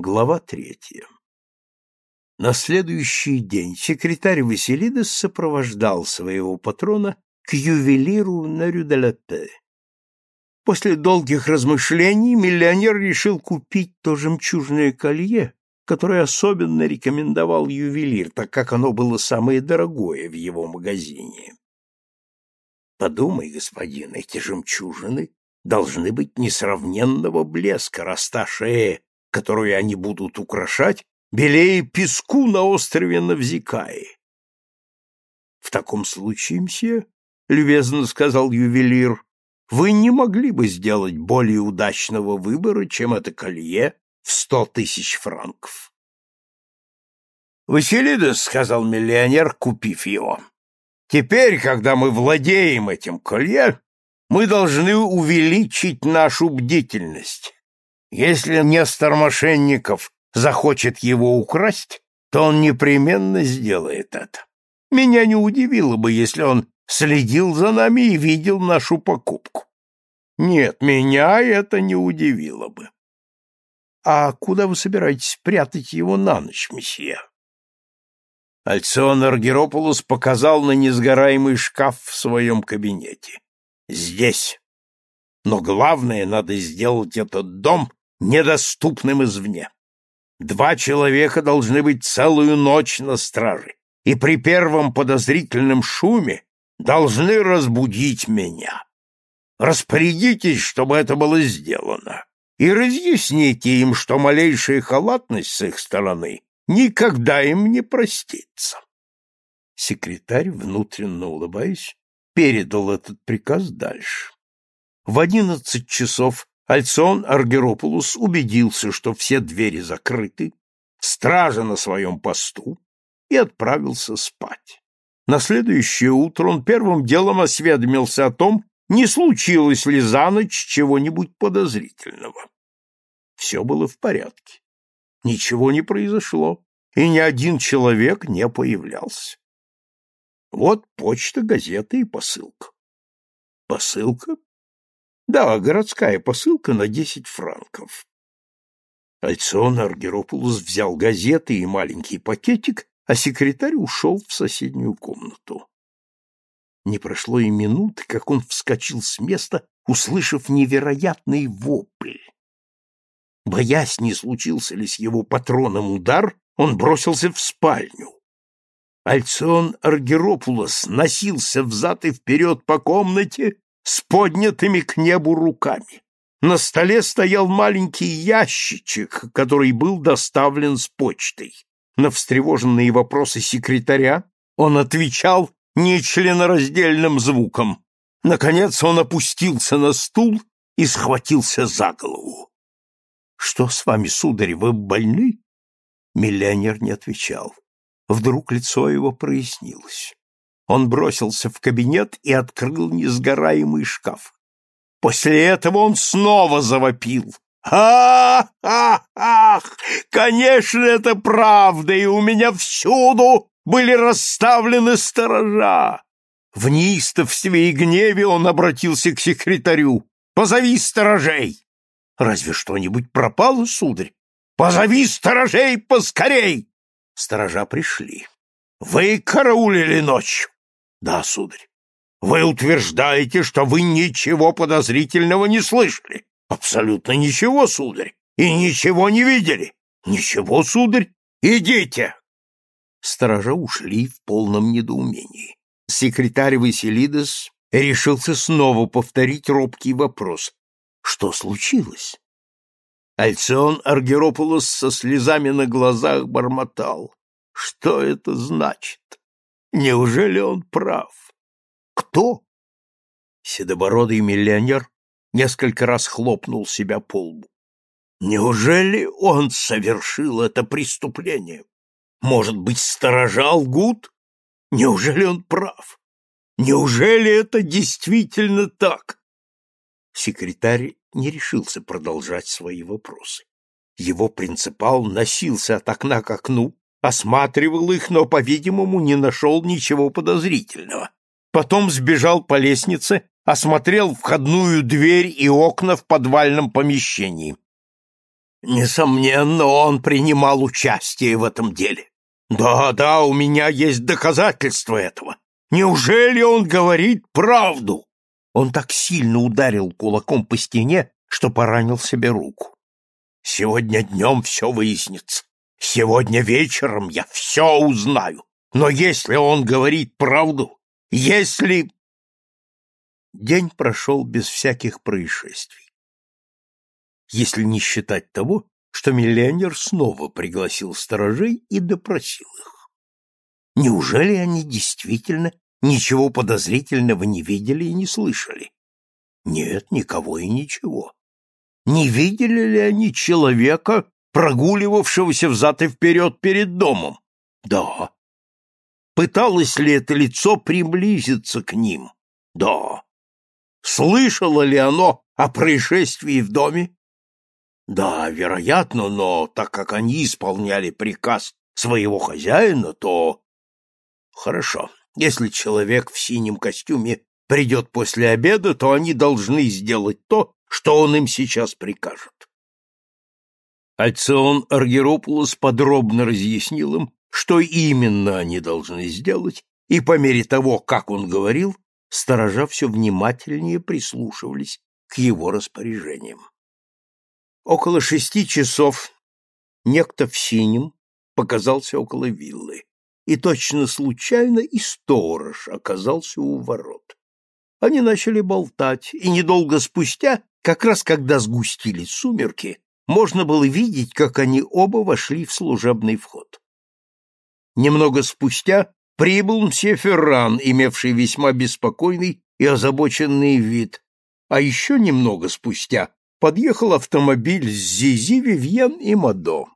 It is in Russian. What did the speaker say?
Глава третья. На следующий день секретарь Василидес сопровождал своего патрона к ювелиру на Рюделепе. После долгих размышлений миллионер решил купить то жемчужное колье, которое особенно рекомендовал ювелир, так как оно было самое дорогое в его магазине. Подумай, господин, эти жемчужины должны быть несравненного блеска, раз которую они будут украшать, белее песку на острове Навзикаи. — В таком случае, мсье, — любезно сказал ювелир, — вы не могли бы сделать более удачного выбора, чем это колье в сто тысяч франков. — Василидес, — сказал миллионер, купив его, — теперь, когда мы владеем этим колье, мы должны увеличить нашу бдительность если Нестор Мошенников захочет его украсть, то он непременно сделает это. Меня не удивило бы, если он следил за нами и видел нашу покупку. Нет, меня это не удивило бы. А куда вы собираетесь прятать его на ночь, месье? Альцион Аргеропулос показал на несгораемый шкаф в своем кабинете. Здесь. Но главное, надо сделать этот дом недоступным извне. Два человека должны быть целую ночь на страже, и при первом подозрительном шуме должны разбудить меня. Распорядитесь, чтобы это было сделано, и разъясните им, что малейшая халатность с их стороны никогда им не простится. Секретарь, внутренно улыбаясь, передал этот приказ дальше. В одиннадцать часов Альцион Аргеропулус убедился, что все двери закрыты, стража на своем посту, и отправился спать. На следующее утро он первым делом осведомился о том, не случилось ли за ночь чего-нибудь подозрительного. Все было в порядке. Ничего не произошло, и ни один человек не появлялся. Вот почта, газета и посылка. Посылка да, городская посылка на десять франков. Альцион Аргеропулос взял газеты и маленький пакетик, а секретарь ушел в соседнюю комнату. Не прошло и минуты, как он вскочил с места, услышав невероятный вопль. Боясь, не случился ли с его патроном удар, он бросился в спальню. Альцион Аргеропулос носился взад и вперед по комнате, с поднятыми к небу руками. На столе стоял маленький ящичек, который был доставлен с почтой. На встревоженные вопросы секретаря он отвечал нечленораздельным звуком. Наконец он опустился на стул и схватился за голову. — Что с вами, сударь, вы больны? Миллионер не отвечал. Вдруг лицо его прояснилось. Он бросился в кабинет и открыл несгораемый шкаф. После этого он снова завопил. «Ах, ах, ах! Конечно, это правда, и у меня всюду были расставлены сторожа!» В неистовстве и гневе он обратился к секретарю. «Позови сторожей!» «Разве что-нибудь пропало, сударь?» «Позови сторожей поскорей!» Сторожа пришли. «Вы караулили ночью?» Да, сударь. Вы утверждаете, что вы ничего подозрительного не слышали? Абсолютно ничего, сударь. И ничего не видели? Ничего, сударь. Идите. Сторожа ушли в полном недоумении. Секретарь Василидес решился снова повторить робкий вопрос. Что случилось? Альцион Аргеропулос со слезами на глазах бормотал. Что это значит? Неужели он прав? Кто? Седобородый миллионер несколько раз хлопнул себя по лбу. Неужели он совершил это преступление? Может быть, сторожа лгут? Неужели он прав? Неужели это действительно так? Секретарь не решился продолжать свои вопросы. Его принципал носился от окна к окну, осматривал их, но, по-видимому, не нашел ничего подозрительного. Потом сбежал по лестнице, осмотрел входную дверь и окна в подвальном помещении. Несомненно, он принимал участие в этом деле. Да, да, у меня есть доказательства этого. Неужели он говорит правду? Он так сильно ударил кулаком по стене, что поранил себе руку. Сегодня днем все выяснится. Сегодня вечером я все узнаю. Но если он говорит правду, если... День прошел без всяких происшествий. Если не считать того, что миллионер снова пригласил сторожей и допросил их. Неужели они действительно ничего подозрительного не видели и не слышали? Нет, никого и ничего. Не видели ли они человека, прогуливавшегося взад и вперед перед домом? Да. Пыталось ли это лицо приблизиться к ним? Да. Слышало ли оно о происшествии в доме? Да, вероятно, но так как они исполняли приказ своего хозяина, то... Хорошо. Если человек в синем костюме придет после обеда, то они должны сделать то, что он им сейчас прикажет. Альцион Аргеропулос подробно разъяснил им, что именно они должны сделать, и по мере того, как он говорил, сторожа все внимательнее прислушивались к его распоряжениям. Около шести часов некто в синем показался около виллы и точно случайно и сторож оказался у ворот. Они начали болтать, и недолго спустя, как раз когда сгустились сумерки, можно было видеть, как они оба вошли в служебный вход. Немного спустя прибыл мсье Ферран, имевший весьма беспокойный и озабоченный вид, а еще немного спустя подъехал автомобиль с Зизи, Вивьен и Мадо.